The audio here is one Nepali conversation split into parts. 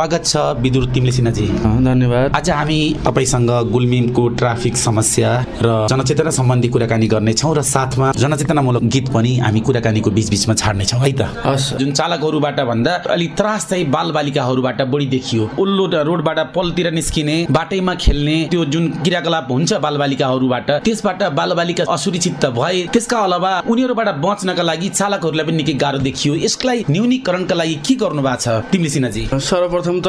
स्वागत छ विदुर तिमीले सिन्हाजी। धन्यवाद। आज हामी तपाईँसँग गुल्मीको ट्राफिक समस्या र जनचेतना सम्बन्धी कुराकानी गर्नेछौँ र साथमा जनचेतनामूलक गीत पनि हामी कुराकानीको बिचबिचमा छाड्नेछौँ है त? हस्। जुन चालकहरूबाट भन्दा अलिक त्रास चाहिँ बालबालिकाहरूबाट बढी देखियो। उल्लो रोडबाट पलतिर निस्किने बाटैमा खेल्ने त्यो जुन क्रियाकलाप हुन्छ बालबालिकाहरूबाट त्यसबाट बालबालिका असुरक्षित त भए त्यसका अलावा उनीहरूबाट बच्नका लागि चालकहरूलाई पनि निकै गाह्रो देखियो। यसलाई न्यूनीकरणका लागि के गर्नु भएको छ? तिमीले सिन्हाजी। सर्वप्रथम त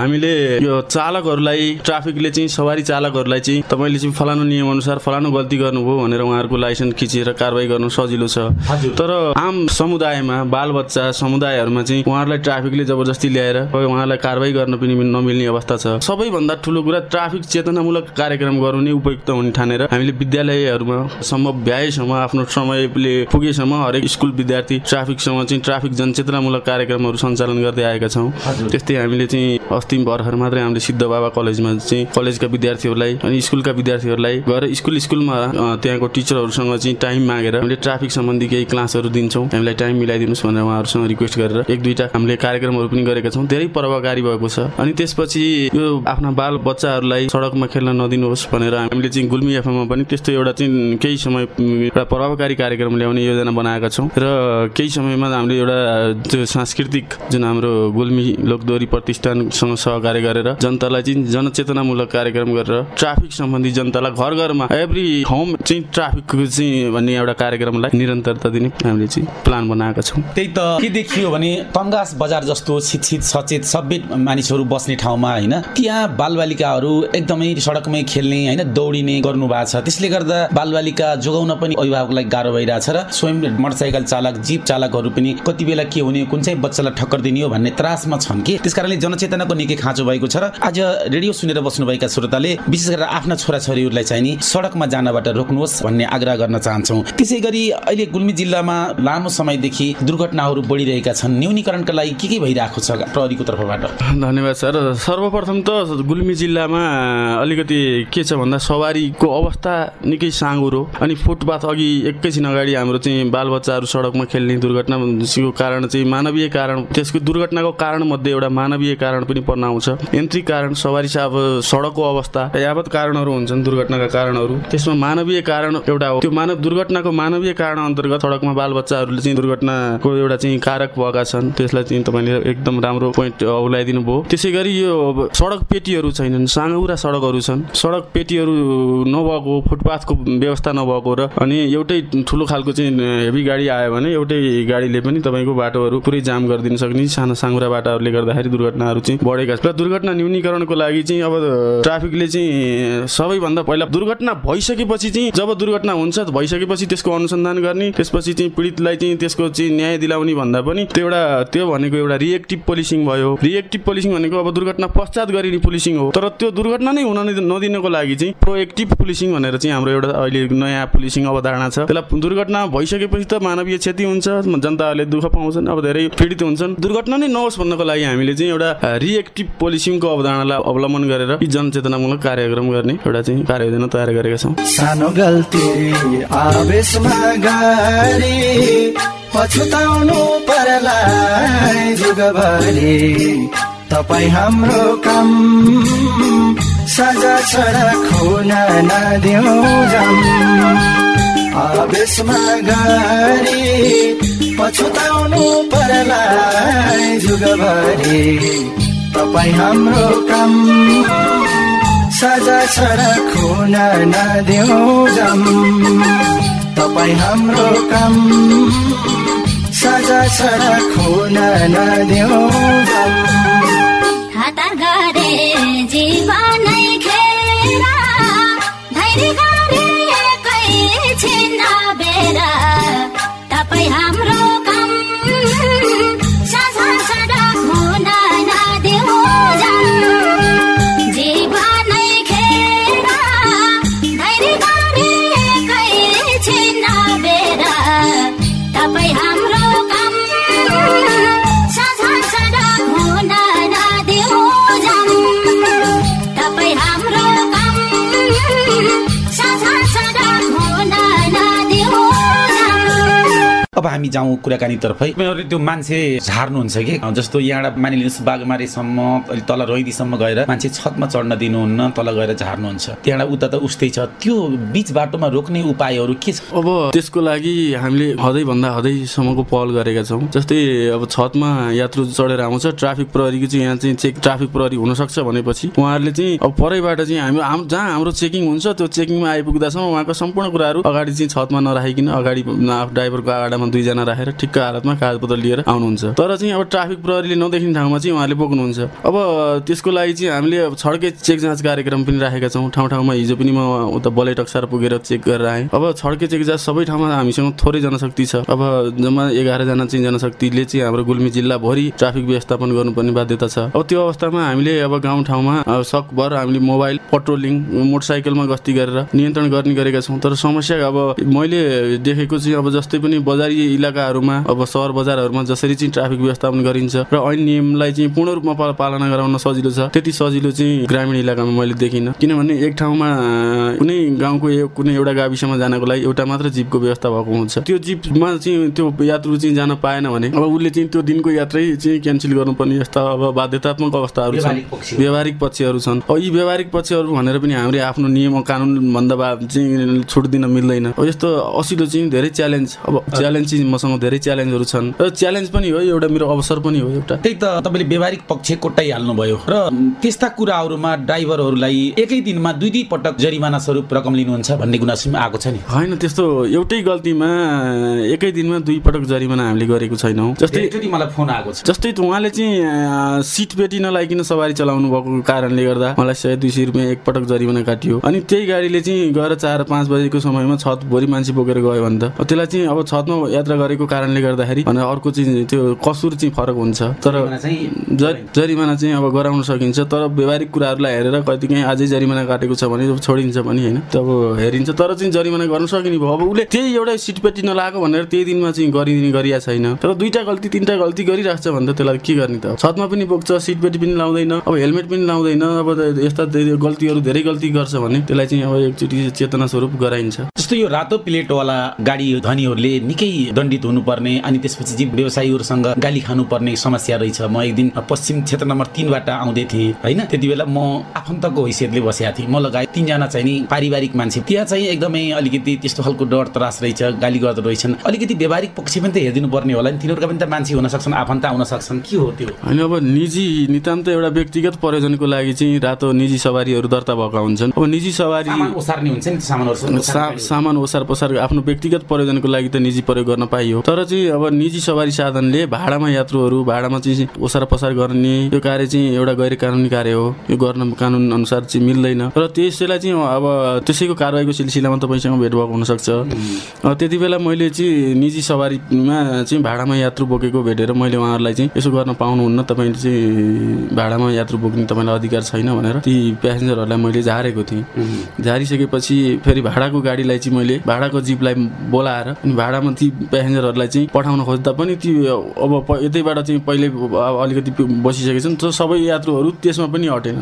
हामीले यो चालकहरूलाई ट्राफिकले चाहिँ सवारी चालकहरूलाई चाहिँ तपाईँले चाहिँ फलानु नियम अनुसार फलानु गल्ती गर्नुभयो भनेर उहाँहरूको लाइसेन्स खिचेर कारवाही गर्नु सजिलो छ। तर आम समुदायमा बालबच्चा समुदायहरूमा चाहिँ उहाँहरूलाई ट्राफिकले जबरजस्ती ल्याएर उहाँलाई कारवाही गर्न पनि नमिल्ने अवस्था छ। सबैभन्दा ठुलो कुरा ट्राफिक चेतनामूलक कार्यक्रम गर्नु नै उपयुक्त हुने ठानेर हामीले विद्यालयहरूमा सम्भव भ्याएसम्म आफ्नो समयले पुगेसम्म हरेक स्कुल विद्यार्थी ट्राफिकसँग चाहिँ ट्राफिक जनचेतनामूलक कार्यक्रमहरू सञ्चालन गर्दै आएका छौँ। त्यस्तै हामीले चाहिँ अस्ति भर्खर मात्रै हामीले सिद्ध बाबा कलेजमा चाहिँ कलेजका विद्यार्थीहरूलाई अनि स्कुलका विद्यार्थीहरूलाई गएर स्कुल स्कुलमा त्यहाँको टिचरहरूसँग चाहिँ टाइम मागेर हामीले ट्राफिक सम्बन्धी केही क्लासहरू दिन्छौँ। हामीलाई टाइम मिलाइदिनुहोस् भनेर उहाँहरूसँग रिक्वेस्ट गरेर एक दुईवटा हामीले कार्यक्रमहरू पनि गरेका छौँ। धेरै प्रभावकारी भएको छ। अनि त्यसपछि यो आफ्ना बाल बच्चाहरूलाई सडकमा खेल्न नदिनुहोस् भनेर हामीले चाहिँ गुल्मी एफएममा पनि त्यस्तो एउटा चाहिँ केही समय एउटा प्रभावकारी कार्यक्रम ल्याउने योजना बनाएका छौँ। र केही समयमा हामीले एउटा त्यो सांस्कृतिक जुन हाम्रो गुल्मी लोकदोरी प्रतिष्ठानसँग सहकार्य गरेर जनतालाई चाहिँ जनचेतनामूलक कार्यक्रम गरेर ट्राफिक सम्बन्धी जनतालाई घर घरमा एभ्री होम चाहिँ ट्राफिकको चाहिँ भन्ने एउटा कार्यक्रमलाई निरन्तरता दिने हामीले चाहिँ प्लान बनाएका छौँ। त्यही त के देखियो भने तङ्गास बजार जस्तो शिक्षित सचेत सभ्य मानिसहरू बस्ने ठाउँमा होइन त्यहाँ बालबालिकाहरू एकदमै सडकमै खेल्ने होइन दौडिने गर्नु भएको छ। त्यसले गर्दा बालबालिका जोगाउन पनि अभिभावकलाई गाह्रो भइरहेछ र स्वयं मोटरसाइकल चालक जीप चालकहरू पनि कति बेला के हुने कुन चाहिँ बच्चालाई ठक्कर दिने हो भन्ने त्रासमा छन् कि? त्यस कारणले जनचेतनाको निकै खाँचो भएको छ र आज रेडियो सुनेर बस्नुभएका श्रोताले विशेष गरेर आफ्ना छोराछोरीहरूलाई चाहिँ नि सडकमा जानबाट रोक्नुहोस् भन्ने आग्रह गर्न चाहन्छौँ। त्यसै गरी अहिले गुल्मी जिल्लामा लामो समयदेखि दुर्घटनाहरू बढिरहेका छन्। न्यूनीकरणका लागि के के भइरहेको छ प्रहरीको तर्फबाट? धन्यवाद सर। सर्वप्रथम त गुल्मी जिल्लामा अलिकति के छ भन्दा सवारीको अवस्था निकै साँगुरो अनि फुटपाथ अघि एकैछिन अगाडि हाम्रो चाहिँ बालबच्चाहरू सडकमा खेल्ने दुर्घटनाको कारण चाहिँ मानवीय कारण। त्यसको दुर्घटनाको कारण मध्ये एउटा मानवीय कारण पनि पर्न आउँछ। यन्त्रिक कारण सवारी अब सडकको अवस्था यावत कारणहरू हुन्छन् दुर्घटनाका कारणहरू। त्यसमा मानवीय कारण एउटा हो। त्यो मानव दुर्घटनाको मानवीय कारण अन्तर्गत सडकमा बालबच्चाहरूले चाहिँ दुर्घटनाको एउटा चाहिँ कारक भएका छन्। त्यसलाई चाहिँ तपाईँले एकदम राम्रो पोइन्ट औलाइदिनु भयो। त्यसै गरी यो सडक पेटीहरू छैनन् साँगुरा सडकहरू छन्। सडक पेटीहरू नभएको फुटपाथको व्यवस्था नभएको र अनि एउटै ठुलो खालको चाहिँ हेभी गाडी आयो भने एउटै गाडीले पनि तपाईँको बाटोहरू पुरै जाम गरिदिन सक्ने सानो साँगुरा बाटाहरूले गर्दाखेरि दुर्घटनाहरू चाहिँ बढेका छन्। र दुर्घटना न्यूनीकरणको लागि चाहिँ अब ट्राफिकले चाहिँ सबैभन्दा पहिला दुर्घटना भइसकेपछि चाहिँ जब दुर्घटना हुन्छ भइसकेपछि त्यसको अनुसन्धान गर्ने त्यसपछि चाहिँ पीडितलाई चाहिँ त्यसको चाहिँ न्याय दिलाउने भन्दा पनि त्यो एउटा त्यो भनेको एउटा रिएक्टिभ पोलिसिङ भयो। रिएक्टिभ पोलिसिङ भनेको अब दुर्घटना पश्चात गरिने पुलिसिङ हो। तर त्यो दुर्घटना नै हुन नदिनको लागि चाहिँ प्रोएक्टिभ पुलिसिङ भनेर चाहिँ हाम्रो एउटा अहिले नयाँ पुलिसिङ अवधारणा छ। त्यसलाई दुर्घटना भइसकेपछि त मानवीय क्षति हुन्छ जनताहरूले दुःख पाउँछन् अब धेरै पीडित हुन्छन्। दुर्घटना नै नहोस् भन्नको लागि हामीले चाहिँ एउटा रिएक्टिभ पोलिसिङको अवधारणालाई अवलम्बन गरेर यी जनचेतनामूलक कार्यक्रम गर्ने एउटा चाहिँ कार्ययोजना तयार गरेका छौँ। सानो गल्ती आवेशमा पछुताउनु जुगभरि। तपाईँ हाम्रो काम सजा सडक हुन नदिउ आवेशमा गरी पछुताउनु परलाई जुगभरि तपाईँ हाम्रो काम। सजा सडक हुन नदिउ जम। तपाईँ हाम्रो काम। सजा सडक हुन नदिउ जम। हतार गरे जीवनै हामी जाउँ कुराकानीतर्फै त्यो मान्छे झार्नुहुन्छ कि? जस्तो यहाँबाट मानिलिनुहोस् बागमारीसम्म अलि तल रोइदीसम्म गएर मान्छे छतमा चढ्न दिनुहुन्न तल गएर झार्नुहुन्छ। त्यहाँबाट उता त उस्तै छ। त्यो बिच बाटोमा रोक्ने उपायहरू के छ? अब त्यसको लागि हामीले हदैभन्दा हदैसम्मको पहल गरेका छौँ। जस्तै अब छतमा यात्रु चढेर आउँछ ट्राफिक प्रहरीको चाहिँ यहाँ चाहिँ चेक ट्राफिक प्रहरी हुनसक्छ भनेपछि उहाँहरूले चाहिँ अब परैबाट चाहिँ हामी जहाँ हाम्रो चेकिङ हुन्छ त्यो चेकिङमा आइपुग्दासम्म उहाँको सम्पूर्ण कुराहरू अगाडि चाहिँ छतमा नराखिकन अगाडि आफ ड्राइभरको अगाडिमा दुईजना राखेर ठिक्क हालतमा कागजपत्र लिएर आउनुहुन्छ। तर चाहिँ अब ट्राफिक प्रहरीले नदेखिने ठाउँमा चाहिँ उहाँले बोक्नुहुन्छ अब त्यसको लागि चाहिँ हामीले छड्के चेक जाँच कार्यक्रम पनि राखेका छौँ। ठाउँ ठाउँमा हिजो पनि म उता बलै टक्सार पुगेर चेक गरेर आएँ। अब छड्के चेक जाँच सबै ठाउँमा हामीसँग थोरै जनशक्ति छ। अब जम्मा एघारजना चाहिँ जनशक्तिले चाहिँ हाम्रो गुल्मी जिल्लाभरि ट्राफिक व्यवस्थापन गर्नुपर्ने बाध्यता छ। अब त्यो अवस्थामा हामीले अब गाउँ ठाउँमा सकभर हामीले मोबाइल पेट्रोलिङ मोटरसाइकलमा गस्ती गरेर नियन्त्रण गर्ने गरेका छौँ। तर समस्या अब मैले देखेको चाहिँ अब जस्तै पनि बजारी इलाकाहरूमा अब सहर बजारहरूमा जसरी चाहिँ ट्राफिक व्यवस्थापन गरिन्छ र ऐन नियमलाई चाहिँ पूर्ण रूपमा पालना गराउन सजिलो छ त्यति सजिलो चाहिँ ग्रामीण इलाकामा मैले देखिनँ। किनभने एक ठाउँमा कुनै गाउँको कुनै एउटा गाविसमा जानको लागि एउटा मात्र जीपको व्यवस्था भएको हुन्छ। त्यो जीपमा चाहिँ त्यो यात्रु चाहिँ जान पाएन भने अब उसले चाहिँ त्यो दिनको यात्रै चाहिँ क्यान्सल गर्नुपर्ने यस्ता अब बाध्यतात्मक अवस्थाहरू छन्। व्यावहारिक पक्षहरू। छन्। अब यी व्यावहारिक पक्षहरू भनेर पनि हामीले आफ्नो नियम कानुन भन्दा बा चाहिँ छुट दिन मिल्दैन। अब यस्तो असिलो चाहिँ धेरै च्यालेन्ज अब च्यालेन्ज चाहिँ मसँग धेरै च्यालेन्जहरू छन्। र च्यालेन्ज पनि हो एउटा मेरो अवसर पनि हो एउटा। त्यही त तपाईँले व्यवहारिक पक्ष कोट्याइहाल्नुभयो र त्यस्ता कुराहरूमा ड्राइभरहरूलाई एकै दिनमा दुई दुई पटक जरिमाना स्वरूप रकम लिनुहुन्छ भन्ने गुनासो आएको छ नि? होइन त्यस्तो एउटै गल्तीमा एकै दिनमा दुई पटक जरिमाना हामीले गरेको छैनौँ। जस्तै मलाई फोन आएको छ। जस्तै उहाँले चाहिँ सिट पेटी नलाइकन सवारी चलाउनु भएको कारणले गर्दा मलाई सय दुई सय रुपियाँ एकपटक जरिमाना काटियो। अनि त्यही गाडीले चाहिँ गएर चार पाँच बजेको समयमा छतभरि मान्छे बोकेर गयो भने त। त्यसलाई चाहिँ अब छतमा यात्रा गरेको कारणले गर्दाखेरि अनि अर्को चाहिँ त्यो कसुर चाहिँ फरक हुन्छ। तर जरिमाना चाहिँ अब गराउन सकिन्छ तर व्यवहारिक कुराहरूलाई हेरेर कतिकाहीँ अझै जरिमाना काटेको छ भने छोडिन्छ पनि होइन। त अब हेरिन्छ तर चाहिँ जरिमाना गर्न सकिने भयो। अब उसले त्यही एउटा सिटपेटी नलाएको भनेर त्यही दिनमा चाहिँ गरिदिने गरिया छैन। तर दुईवटा गल्ती तिनवटा गल्ती गरिरहेको छ भने त त्यसलाई के गर्ने त? छतमा पनि बोक्छ सिटपेटी पनि लाउँदैन अब हेलमेट पनि लाउँदैन अब यस्ता धेरै गल्तीहरू धेरै गल्ती गर्छ भने त्यसलाई चाहिँ अब एकचोटि चेतना स्वरूप गराइन्छ। जस्तो यो रातो प्लेटवाला गाडी धनीहरूले निकै दण्डित हुनुपर्ने अनि त्यसपछि जीव व्यवसायीहरूसँग गाली खानुपर्ने समस्या रहेछ। म एक दिन पश्चिम क्षेत्र नम्बर तिनबाट आउँदै थिएँ होइन? त्यति बेला म आफन्तको हैसियतले बसेका थिएँ। म लगायत तिनजना चाहिँ नि पारिवारिक मान्छे। त्यहाँ चाहिँ एकदमै अलिकति त्यस्तो खालको डर त्रास रहेछ गाली गर्दो रहेछन्। अलिकति व्यवहारिक पक्ष पनि त हेरिदिनु पर्ने होला नि। तिनीहरूका पनि त मान्छे हुन सक्छन् आफन्त आउन सक्छन्। के हो त्यो? होइन अब निजी नितान्त एउटा व्यक्तिगत प्रयोजनको लागि चाहिँ रातो निजी सवारीहरू दर्ता भएका हुन्छन्। अब निजी सवारी सामान ओसार्ने हुन्छ नि त्यो सामानहरू। सा, सामान ओसार पसार आफ्नो व्यक्तिगत प्रयोजनको लागि त निजी प्रयोग गर्न पाइयो। तर चाहिँ अब निजी सवारी साधनले भाडामा यात्रुहरू भाडामा चाहिँ ओसार पसार गर्ने यो कार्य चाहिँ एउटा गैर कानुनी कार्य हो। यो गर्न कानुन अनुसार चाहिँ मिल्दैन। र त्यसैलाई चाहिँ अब त्यसैको कारवाहीको सिलसिलामा तपाईँसँग भेट भएको हुनसक्छ त्यति बेला मैले चाहिँ निजी सवारीमा चाहिँ भाडामा यात्रु बोकेको भेटेर मैले उहाँहरूलाई चाहिँ यसो गर्न पाउनुहुन्न। तपाईँले चाहिँ भाडामा यात्रु बोक्ने तपाईँलाई अधिकार छैन भनेर ती प्यासेन्जरहरूलाई मैले झारेको थिएँ। झारिसकेपछि फेरि भाडाको गाडीलाई चाहिँ मैले भाडाको जिपलाई बोलाएर अनि भाडामा ती प्यासेन्जरहरूलाई चाहिँ पठाउन खोज्दा पनि ती अब यतैबाट चाहिँ पहिले अलिकति बसिसकेको छन् त सबै यात्रुहरू त्यसमा पनि अटेन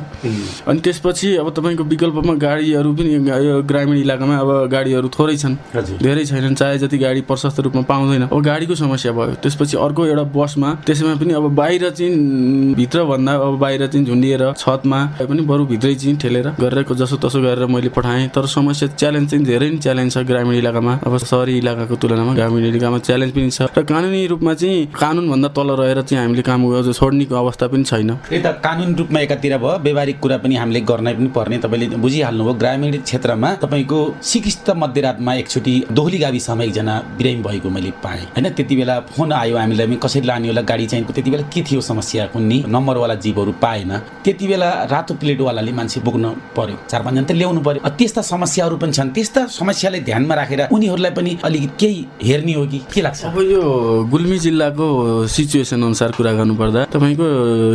अनि त्यसपछि अब तपाईँको विकल्पमा गाडीहरू पनि यो ग्रामीण इलाकामा अब गाडीहरू थोरै छन्। धेरै छैनन् चाहे जति गाडी प्रशस्त रूपमा पाउँदैन। अब गाडीको समस्या भयो। त्यसपछि अर्को एउटा बसमा त्यसमा पनि अब बाहिर चाहिँ भित्रभन्दा अब बाहिर चाहिँ झुन्डिएर छतमा पनि बरु भित्रै चाहिँ ठेलेर गरेर जसो तसो गरेर मैले पठाएँ। तर समस्या च्यालेन्ज चाहिँ धेरै नै च्यालेन्ज छ ग्रामीण इलाकामा। अब शहरी इलाकाको तुलनामा ग्रामीण इलाकामा च्यालेन्ज पनि छ। र कानुनी रूपमा चाहिँ कानुनभन्दा तल रहेर चाहिँ हामीले काम गर्छ छोड्ने अवस्था पनि छैन। त्यही त कानुन रूपमा एकातिर भयो व्यावहारिक कुरा पनि हामीले गर्नै पनि पर्ने। तपाईँले बुझिहाल्नुभयो ग्रामीण क्षेत्रमा तपाईँको सिकिस्त मध्यरातमा एकचोटि दोहोली गाविसमा एकजना बिरामी भएको मैले पाएँ। होइन त्यति बेला फोन आयो हामीलाई पनि कसरी लाने होला गाडी चाहिँ त्यति बेला के थियो समस्या? कुन्नी नम्बरवाला जीवहरू पाएन। त्यति बेला रातो प्लेटवालाले मान्छे बोक्न पर्यो। चार पाँचजना त ल्याउनु पर्यो। त्यस्ता समस्याहरू पनि छन्। त्यस्ता समस्यालाई ध्यानमा राखेर उनीहरूलाई पनि अलिकति केही हेर्ने हो कि? के लाग्छ? अब यो गुल्मी जिल्लाको सिचुएसन अनुसार कुरा गर्नुपर्दा तपाईँको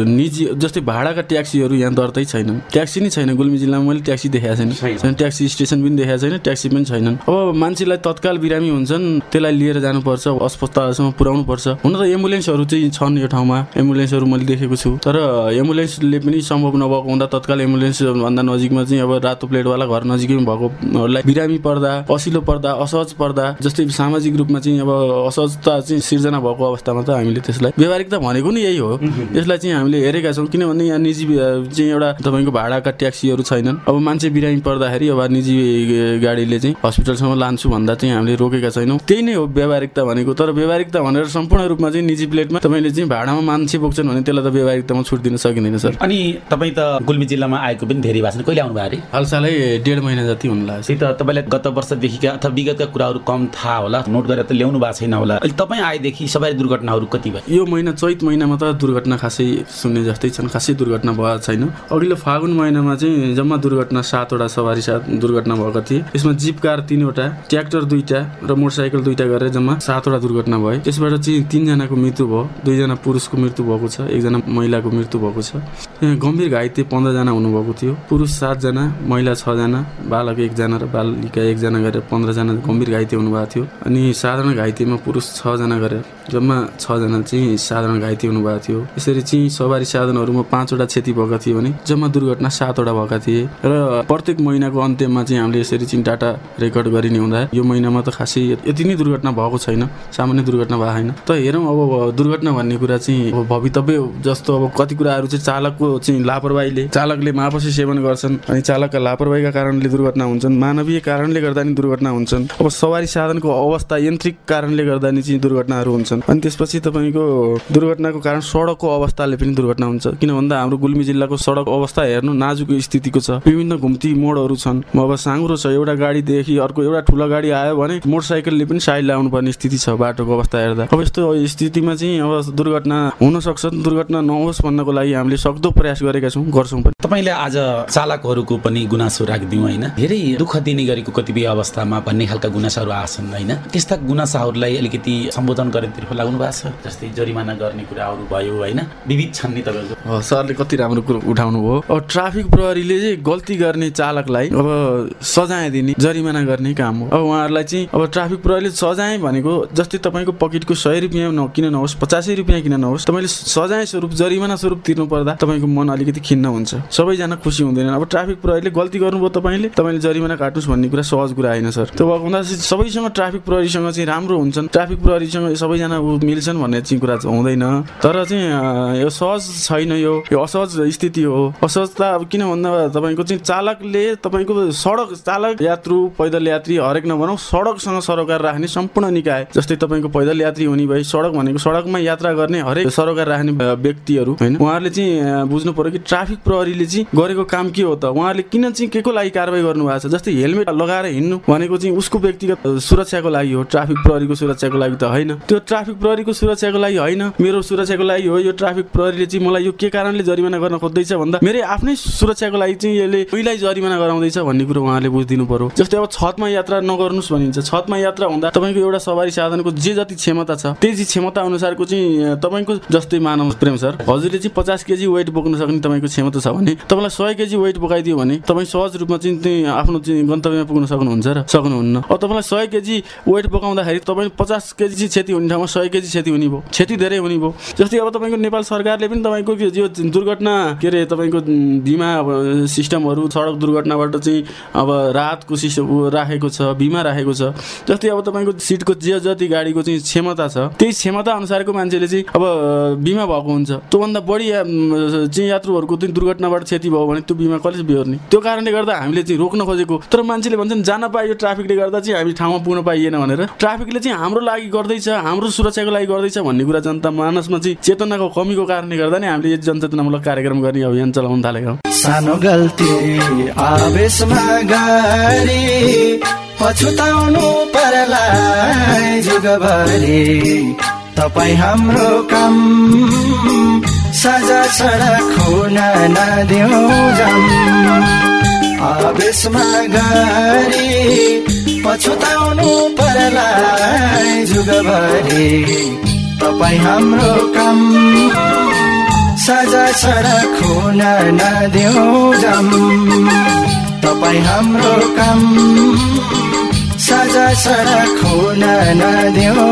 निजी जस्तै भाडाका ट्याक्सीहरू यहाँ दर्तै छैनन्। ट्याक्सी नै छैन गुल्मी जिल्लामा मैले ट्याक्सी देखाएको छैन। ट्याक्सी स्टेसन पनि देखाएको छैन ट्याक्सी पनि छैनन्। अब मान्छेलाई तत्काल बिरामी हुन्छन् त्यसलाई लिएर जानुपर्छ अस्पतालसम्म पुर्याउनु पर्छ हुन त एम्बुलेन्सहरू चाहिँ छन् यो ठाउँमा एम्बुलेन्सहरू मैले देखेको छु। तर एम्बुलेन्सले पनि सम्भव नभएको हुँदा तत्काल एम्बुलेन्स भन्दा नजिकमा चाहिँ अब रातो प्लेटवाला घर नजिकै भएकोहरूलाई बिरामी पर्दा पसिलो पर्दा असहज पर्दा जस्तै सामाजिक रूपमा चाहिँ चाहिँ अब असहजता चाहिँ सिर्जना भएको अवस्थामा त हामीले त्यसलाई व्यवहारिकता भनेको नि यही हो। यसलाई चाहिँ हामीले हेरेका छौँ किनभने यहाँ निजी चाहिँ एउटा तपाईँको भाडाका ट्याक्सीहरू छैनन्। अब मान्छे बिरामी पर्दाखेरि अब निजी गाडीले चाहिँ हस्पिटलसम्म लान्छु भन्दा चाहिँ हामीले रोकेका छैनौँ। त्यही नै हो व्यवहारिकता भनेको। तर व्यवहारिकता भनेर सम्पूर्ण रूपमा चाहिँ निजी प्लेटमा तपाईँले चाहिँ भाडामा मान्छे बोक्छन् भने त्यसलाई त व्यवहारिकतामा छुट दिन सकिँदैन सर। अनि तपाईँ त गुल्मी जिल्लामा आएको पनि धेरै भएको छैन कहिले आउनु भयो अरे? हालसालै डेढ महिना जति हुन लाग्छ त तपाईँलाई गत वर्षदेखिका अथवा विगतका कुराहरू कम थाहा होला। नोट गरेर त ल्याउनु भएको छैन होला। अहिले तपाईँ आएदेखि सवारी दुर्घटनाहरू कति भयो? यो महिना चैत महिनामा त दुर्घटना खासै सुन्ने जस्तै छन्। खासै दुर्घटना भएको छैन। अघिल्लो फागुन महिनामा चाहिँ जम्मा दुर्घटना सातवटा सवारी साथ दुर्घटना भएको थिए यसमा जिप कार तिनवटा ट्र्याक्टर दुईटा र मोटरसाइकल दुईटा गरेर जम्मा सातवटा दुर्घटना भयो। त्यसबाट चाहिँ तिनजनाको मृत्यु भयो। दुईजना पुरुषको मृत्यु भएको छ। एकजना महिलाको मृत्यु भएको छ। गम्भीर घाइते पन्ध्रजना हुनुभएको थियो। पुरुष सातजना महिला छजना बालक एकजना र बालिका एकजना गरेर पन्ध्रजना गम्भीर घाइते हुनुभएको थियो। अनि साधारण घाइतेमा पुरुष छजना गरेर जम्मा छजना चाहिँ साधारण घाइते हुनुभएको थियो। यसरी चाहिँ सवारी साधनहरूमा पाँचवटा क्षति भएका थिए भने जम्मा दुर्घटना सातवटा भएका थिए र प्रत्येक महिनाको अन्त्यमा चाहिँ हामीले यसरी चाहिँ डाटा रेकर्ड गरिने हुँदा यो महिनामा त खासै यति नै दुर्घटना भएको छैन सामान्य दुर्घटना भएको छैन त हेरौँ अब दुर्घटना भन्ने कुरा चाहिँ अब भवितव्य जस्तो अब कति कुराहरू चाहिँ चालकको चाहिँ लापरवाहीले चालकले मापसी सेवन गर्छन् अनि चालकका लापरवाहीका कारणले दुर्घटना हुन्छन् मानवीय कारणले गर्दा नि दुर्घटना हुन्छन्। अब सवारी साधनको अवस्था यान्त्रिक कारणले गर्दा नि चाहिँ दुर्घटनाहरू हुन्छन्। अनि त्यसपछि तपाईँको दुर्घटनाको कारण सडकको अवस्थाले पनि दुर्घटना हुन्छ। किन भन्दा हाम्रो गुल्मी जिल्लाको सडक अवस्था हेर्नु नाजुक स्थितिको छ। विभिन्न घुम्ती मोडहरू छन्। अब साँघुरो छ एउटा गाडीदेखि अर्को एउटा ठुलो गाडी आयो भने मोटरसाइकलले पनि साइड लाउनु पर्ने स्थिति छ बाटोको अवस्था हेर्दा। अब यस्तो स्थितिमा चाहिँ अब दुर्घटना हुन सक्छ दुर्घटना नहोस् भन्नको लागि हामीले सक्दो प्रयास गरेका छौँ गर्छौँ पनि। तपाईँले आज चालकहरूको पनि गुनासो राखिदिउँ होइन? धेरै दुःख दिने गरेको कतिपय अवस्थामा भन्ने खालका गुनासाहरू आछन् होइन? त्यस्ता गुनासाहरूलाई अलिकति सम्बोधन गरेतिर लाग्नु भएको छ। जस्तै जरिमाना गर्ने कुराहरू भयो होइन? विविध छन् नि तपाईँहरूको अ, सरले कति राम्रो कुरो उठाउनु भयो। अब ट्राफिक प्रहरीले चाहिँ गल्ती गर्ने चालकलाई अब सजाय दिने जरिमाना गर्ने काम हो। अब उहाँहरूलाई चाहिँ अब ट्राफिक प्रहरीले सजाय भनेको जस्तै तपाईँको पकेटको सय रुपियाँ किन नहोस् पचासै रुपियाँ किन नहोस् तपाईँले सजाय स्वरूप जरिमाना स्वरूप तिर्नु पर्दा तपाईँको मन अलिकति खिन्न हुन्छ। सबैजना खुसी हुँदैनन्। अब ट्राफिक प्रहरीले गल्ती गर्नुभयो तपाईँले तपाईँले जरिमाना काट्नुहोस् भन्ने कुरा सहज कुरा होइन सर। त्यो भएको हुँदा सबैसँग ट्राफिक प्रहरीसँग चाहिँ राम्रो हुन्छन्। ट्राफिक प्रहरीसँग सबैजना उ मिल्छन् भन्ने चाहिँ कुरा हुँदैन। तर चाहिँ यो सहज छैन यो। यो असहज स्थिति हो। असहजता अब किन भन्दा तपाईँको चाहिँ चालकले तपाईँको सडक चालक यात्रु पैदल यात्री हरेक नभनौँ सडकसँग सरोकार राख्ने सम्पूर्ण निकाय। जस्तै तपाईँको पैदल यात्री हुने भए सडक भनेको सडकमा यात्रा गर्ने हरेक सरोकार राख्ने व्यक्तिहरू होइन? उहाँहरूले चाहिँ बुझ्नु पर्यो कि ट्राफिक प्रहरीले चाहिँ गरेको काम के हो त? उहाँहरूले किन चाहिँ के को लागि कारवाही गर्नु भएको छ? जस्तै हेलमेट लगाएर हिँड्नु भनेको चाहिँ उसको व्यक्तिगत सुरक्षाको लागि हो ट्राफिक प्रहरीको सुरक्षाको लागि त होइन। त्यो ट्राफिक प्रहरीको सुरक्षाको लागि होइन। मेरो सुरक्षाको लागि हो यो ट्राफिक प्रहरीले चाहिँ मलाई यो के कारणले जरिमाना गर्न खोज्दैछ भन्दा मेरै आफ्नै सुरक्षाको लागि चाहिँ यसले पहिल्यै जरिमाना गराउँदैछ भन्ने कुरो उहाँले बुझिदिनु पर्यो। जस्तै अब छतमा यात्रा नगर्नुहोस् भनिन्छ। छतमा यात्रा हुँदा तपाईँको एउटा सवारी साधनको जे जति क्षमता छ त्यही क्षमता अनुसारको चाहिँ तपाईँको जस्तै मानव प्रेम सर हजुरले चाहिँ पचास केजी वेट बोक्न सक्ने तपाईँको क्षमता छ भने तपाईँलाई सय केजी वेट बोकाइदियो भने तपाईँ सहज रूपमा चाहिँ आफ्नो गन्तव्यमा पुग्न सक्नुहुन्छ र सक्नुहुन्न। अब तपाईँलाई सय केजी वेट बोकाउँदाखेरि तपाईँ पचास केजी क्षति हुने ठाउँमा सय केजी क्षति हुने भयो क्षति धेरै हुने भयो। जस्तै अब तपाईँको नेपाल सरकारले पनि तपाईँको यो दुर्घटना के अरे तपाईँको बिमा सिस्टमहरू सडक दुर्घटनाबाट चाहिँ अब राहतको सिस्टम राखेको छ बिमा राखेको छ। जस्तै अब तपाईँको सिटको जे जति गाडीको चाहिँ क्षमता छ त्यही क्षमता अनुसारको मान्छेले चाहिँ अब बिमा भएको हुन्छ। त्योभन्दा बढी चाहिँ यात्रुहरूको चाहिँ दुर्घटनाबाट क्षति भयो भने त्यो बिमा कसले बिहोर्ने? त्यो कारणले गर्दा हामीले चाहिँ रोक्न खोजेको तर मान्छेले भन्छन् जान पाइयो ट्राफिकले गर्दा चाहिँ हामी ठाउँमा पुग्न पाइएन भनेर। ट्राफिकले चाहिँ हाम्रो लागि गर्दैछ हाम्रो सुरक्षाको लागि गर्दैछ भन्ने कुरा जनता मानसमा चाहिँ चेतनाको कमीको कारणले गर्दा नै हामीले यो जनचेतनामूलक कार्यक्रम गर्ने अभियान चलाउन थालेका सानो गल्ती आवेशमा गरी पछुताउनु परलाई जुगभरि। तपाईँ हाम्रो काम सजा सडक हुन जाम। आवेशमा गरी पछुताउनु परलाई जुगभरि। तपाईँ हाम्रो काम। सजा सडक हुन नदेऊ जाम। तपाईँ हाम्रो काम। सजा सडक हुन नदेऊ